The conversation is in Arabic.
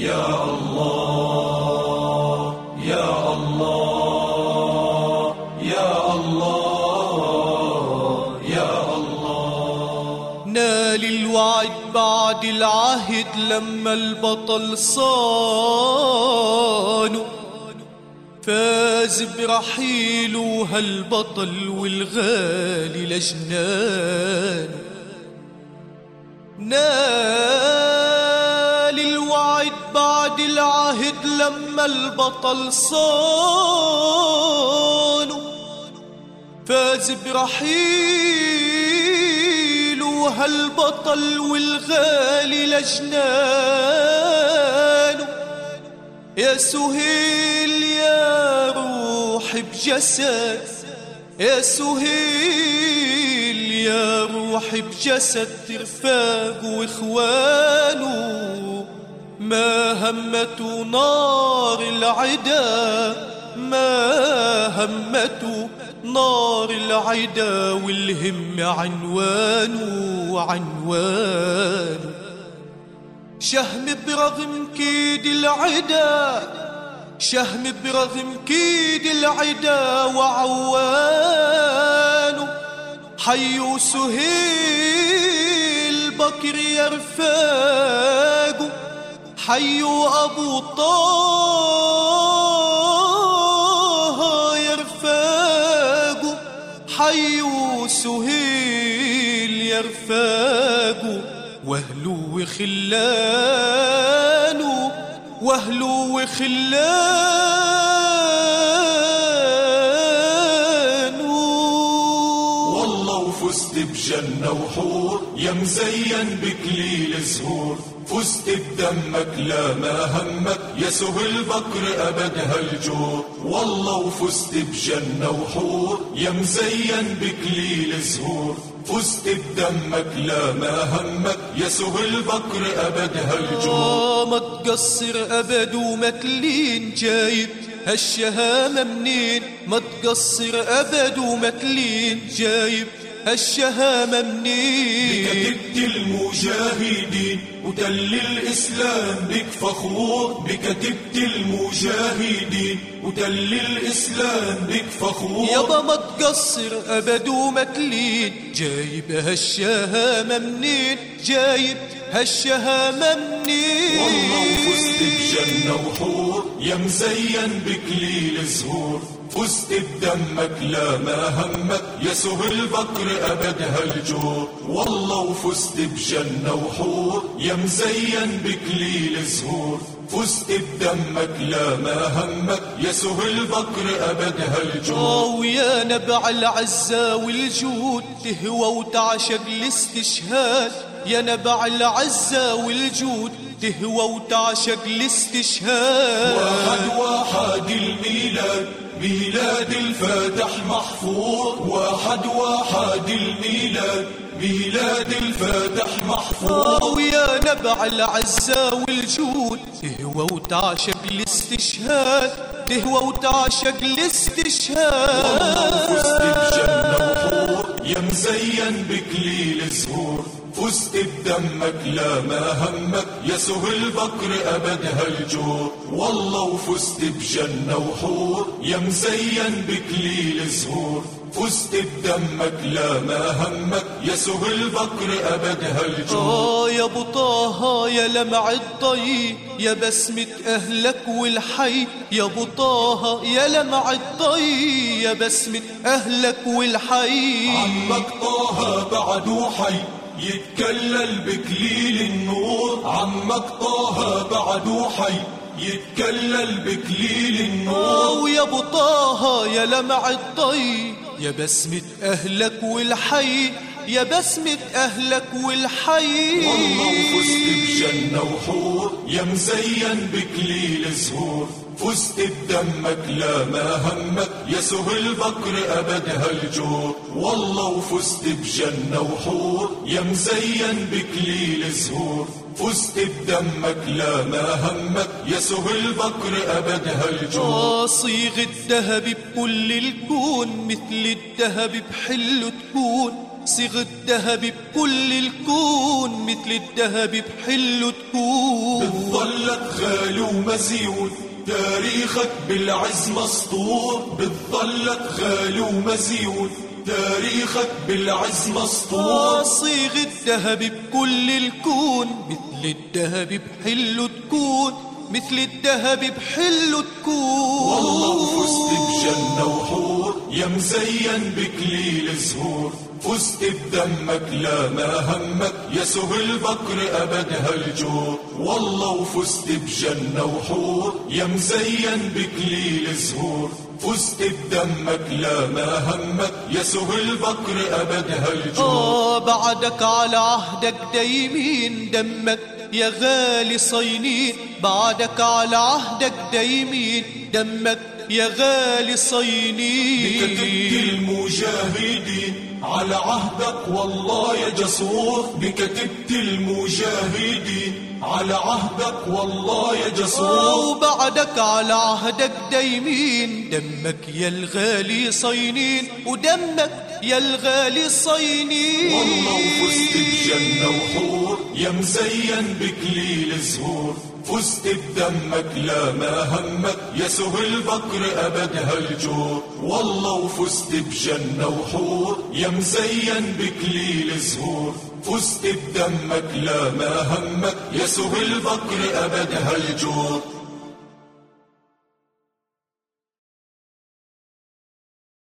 يا الله يا الله يا الله يا الله. نال الوعد بعد العهد لما البطل صانوا فاز برحيله هالبطل والغالي لجنانه. نال البطل صانوا فاز برحيله هالبطل والغالي لجنانه؟ يا سهيل يا روح بجسد يا سهيل يا روح بجسد رفاق وإخوانه. ما همته نار العدا ما همته نار العدا والهم عنوانه عنوانه شهم برغم كيد العدا شهم برغم كيد العدا وعوانه حيو سهيل بكر يرفاقه حيو أبو طه يرفاقه حيو سهيل يرفاقه واهلو وخلانه واهلو وخلانه والله وفزت بجنة وحور يا مزين بكليل زهور. فزت بدمك لا ما همك يا سهل بكر أبد هالجور والله وفزت بجنة وحور يا مزين بكليل زهور. فزت بدمك لا ما همك يا سهل بكر أبد هالجور آه ما تقصر أبد وما تلين جايب هالشهامة منين؟ ما تقصر أبد وما تلين جايب. هالشهامة منين بكتبت المجاهدين وتل الإسلام بك فخور. بكتبت المجاهدين وتل الإسلام بك فخور. يابا ما تقصر أبد وما تلين جايب هالشهامة منين جايب هالشهامة منين والله وفزت بجنة وحور يا مزين بكليل زهور. فزت بدمك لا ما همك يا سهل بكر أبد هالجور والله وفزت بجنة وحور يا مزين بكليل زهور فزت بدمك لا ما همك يا سهل بكر أبد هالجور آه ويا نبع العزة والجود تهوى وتعشق الاستشهاد. يا نبع العزة والجود تهوى وتعشق الاستشهاد. واحد واحد الميلاد ميلاد الفاتح محفور واحد واحد الميلاد ميلاد الفاتح محفور آه ويا نبع العزة والجود تهوى وتعشق الاستشهاد. تهوى وتعشق الاستشهاد. بجنة وحور يا مزين بكليل زهور فزت بدمك لا ما همك يا سهل بكر أبد هالجور والله وفزت بجنة وحور يا مزين بكليل زهور. فزت بدمك لا ما همك يا سهل بكر أبد هالجور آه يا أبو طه يا لمع الضي يا بسمة أهلك والحي. يا أبو طه يا لمع الضي يا بسمة أهلك والحي. عمك طه بعده حي. يتكلل بكليل النور. عمك طه بعده حي يتكلل بكليل النور. ويا أبو طه يا لمع الضي يا بسمة أهلك والحي. يا بسمة أهلك والحي والله وفزت بجنة وحور يا مزين بكليل زهور. فزت بدمك لا ما همك يا سهل بكر أبد هالجور. والله وفزت بجنة وحور يا مزين بكليل زهور. فزت بدمك لا ما همك يا سهل بكر أبد هالجور. صيغ الذهب بكل الكون مثل الذهب بحله تكون. صيغ الذهب بكل الكون مثل الذهب بحله تكون بتظلك غالي ومزيون تاريخك بالعز مسطور بتظلك غالي ومزيون تاريخك بالعز مسطور صيغ الذهب بكل الكون مثل الذهب بحله تكون مثل الذهب بحله تكون والله وفزت بجنة وحور يا مزين بكليل زهور فزت بدمك لا ما همك يا سهل بكر أبد هالجور. والله وفزت بجنة وحور يا مزين بكليل زهور فزت بدمك لا ما همك يا سهل بكر أبد هالجور. آه بعدك على عهدك دايمين دمك يا غالي صينين بعدك على عهدك دايمين. دمك يا غالي صينين. بكتبت المجاهدين على عهدك والله يا جسور بكتبت المجاهدين على عهدك والله يا جسور. وبعدك على عهدك دايمين. دمك يا الغالي صينين. ودمك يا الغالي صينين. والله وفزت بجنة وحور يا مزين بكليل زهور فزت بدمك لا ما همك يا سهل بكر أبد هالجور. والله وفزت بجنة وحور يا مزين بكليل زهور. فزت بدمك لا ما همك يا سهل بكر أبد هالجور.